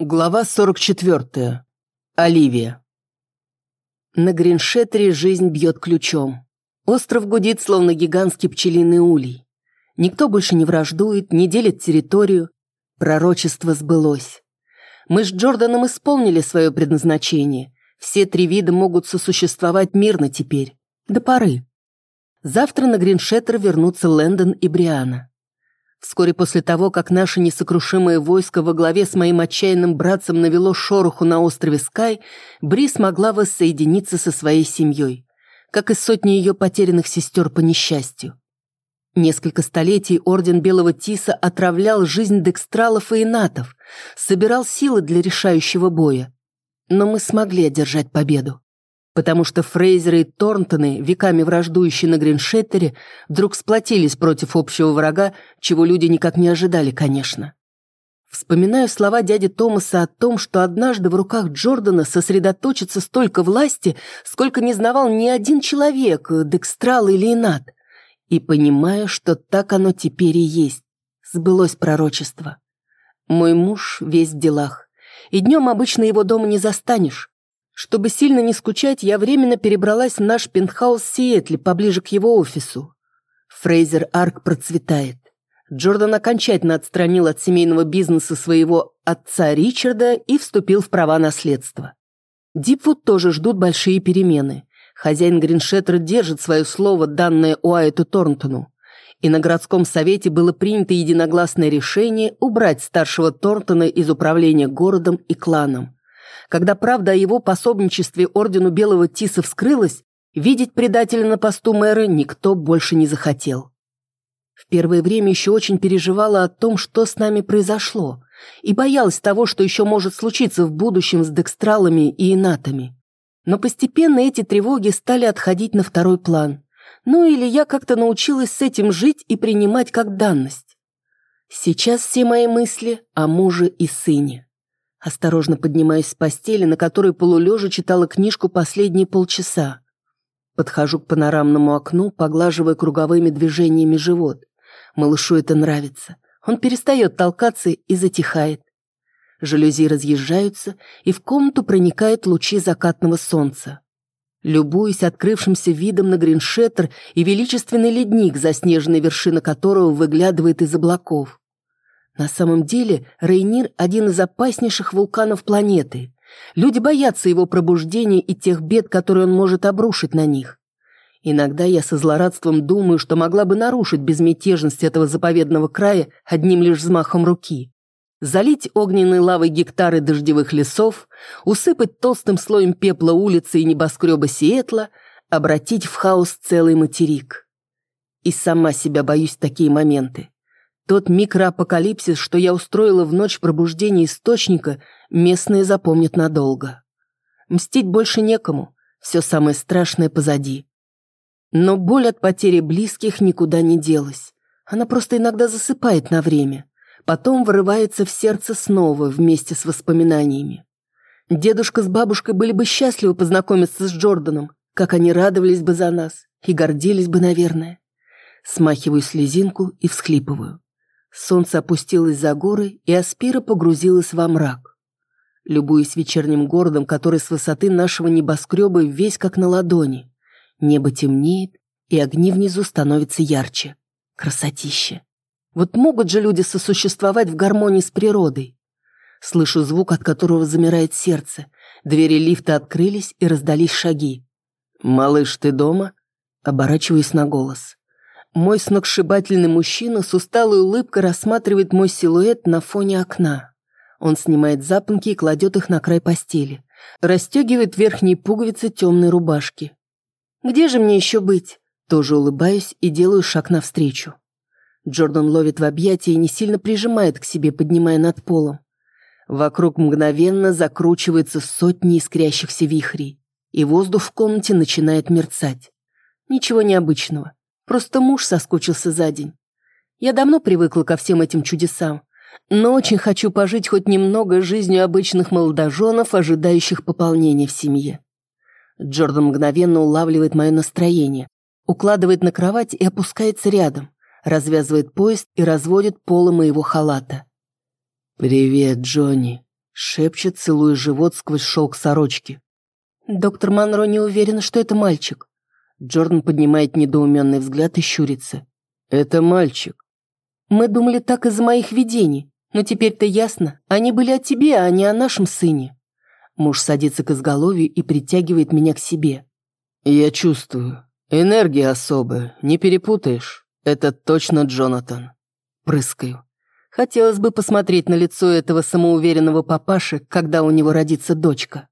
Глава 44. Оливия. На Гриншеттере жизнь бьет ключом. Остров гудит, словно гигантский пчелиный улей. Никто больше не враждует, не делит территорию. Пророчество сбылось. Мы с Джорданом исполнили свое предназначение. Все три вида могут сосуществовать мирно теперь. До поры. Завтра на Гриншеттер вернутся Лэндон и Бриана. Вскоре после того, как наше несокрушимое войско во главе с моим отчаянным братцем навело шороху на острове Скай, Бри смогла воссоединиться со своей семьей, как и сотни ее потерянных сестер по несчастью. Несколько столетий Орден Белого Тиса отравлял жизнь декстралов и инатов, собирал силы для решающего боя. Но мы смогли одержать победу потому что Фрейзеры и Торнтоны, веками враждующие на Гриншеттере, вдруг сплотились против общего врага, чего люди никак не ожидали, конечно. Вспоминаю слова дяди Томаса о том, что однажды в руках Джордана сосредоточится столько власти, сколько не знавал ни один человек, Декстрал или Инат. И понимаю, что так оно теперь и есть. Сбылось пророчество. Мой муж весь в делах. И днем обычно его дома не застанешь. Чтобы сильно не скучать, я временно перебралась в наш пентхаус в Сиэтле, поближе к его офису. Фрейзер Арк процветает. Джордан окончательно отстранил от семейного бизнеса своего отца Ричарда и вступил в права наследства. Дипвуд тоже ждут большие перемены. Хозяин Гриншеттера держит свое слово, данное Уайту Торнтону. И на городском совете было принято единогласное решение убрать старшего Торнтона из управления городом и кланом. Когда правда о его пособничестве ордену Белого Тиса вскрылась, видеть предателя на посту мэра никто больше не захотел. В первое время еще очень переживала о том, что с нами произошло, и боялась того, что еще может случиться в будущем с декстралами и инатами. Но постепенно эти тревоги стали отходить на второй план. Ну или я как-то научилась с этим жить и принимать как данность. Сейчас все мои мысли о муже и сыне. Осторожно поднимаюсь с постели, на которой полулежа читала книжку последние полчаса. Подхожу к панорамному окну, поглаживая круговыми движениями живот. Малышу это нравится. Он перестает толкаться и затихает. Жалюзи разъезжаются, и в комнату проникают лучи закатного солнца. Любуюсь открывшимся видом на Гриншеттер и величественный ледник, заснеженной вершина которого выглядывает из облаков. На самом деле Рейнир – один из опаснейших вулканов планеты. Люди боятся его пробуждения и тех бед, которые он может обрушить на них. Иногда я со злорадством думаю, что могла бы нарушить безмятежность этого заповедного края одним лишь взмахом руки. Залить огненной лавой гектары дождевых лесов, усыпать толстым слоем пепла улицы и небоскреба Сиэтла, обратить в хаос целый материк. И сама себя боюсь такие моменты. Тот микроапокалипсис, что я устроила в ночь пробуждения источника, местные запомнят надолго. Мстить больше некому, все самое страшное позади. Но боль от потери близких никуда не делась. Она просто иногда засыпает на время. Потом вырывается в сердце снова вместе с воспоминаниями. Дедушка с бабушкой были бы счастливы познакомиться с Джорданом, как они радовались бы за нас и гордились бы, наверное. Смахиваю слезинку и всхлипываю. Солнце опустилось за горы, и Аспира погрузилась во мрак. Любуясь вечерним городом, который с высоты нашего небоскреба весь как на ладони. Небо темнеет, и огни внизу становятся ярче. Красотище. Вот могут же люди сосуществовать в гармонии с природой. Слышу звук, от которого замирает сердце. Двери лифта открылись, и раздались шаги. «Малыш, ты дома?» Оборачиваюсь на голос. Мой сногсшибательный мужчина с усталой улыбкой рассматривает мой силуэт на фоне окна. Он снимает запонки и кладет их на край постели. Расстегивает верхние пуговицы темной рубашки. «Где же мне еще быть?» Тоже улыбаюсь и делаю шаг навстречу. Джордан ловит в объятия и не сильно прижимает к себе, поднимая над полом. Вокруг мгновенно закручивается сотни искрящихся вихрей, и воздух в комнате начинает мерцать. Ничего необычного. Просто муж соскучился за день. Я давно привыкла ко всем этим чудесам, но очень хочу пожить хоть немного жизнью обычных молодоженов, ожидающих пополнения в семье. Джордан мгновенно улавливает мое настроение, укладывает на кровать и опускается рядом, развязывает пояс и разводит полы моего халата. «Привет, Джонни», — Шепчет, целуя живот сквозь шелк сорочки. Доктор Монро не уверен, что это мальчик. Джордан поднимает недоуменный взгляд и щурится. Это мальчик. Мы думали так из-за моих видений, но теперь-то ясно, они были о тебе, а не о нашем сыне. Муж садится к изголовью и притягивает меня к себе. Я чувствую. Энергия особая, не перепутаешь. Это точно Джонатан. Прыскаю. Хотелось бы посмотреть на лицо этого самоуверенного папаши, когда у него родится дочка.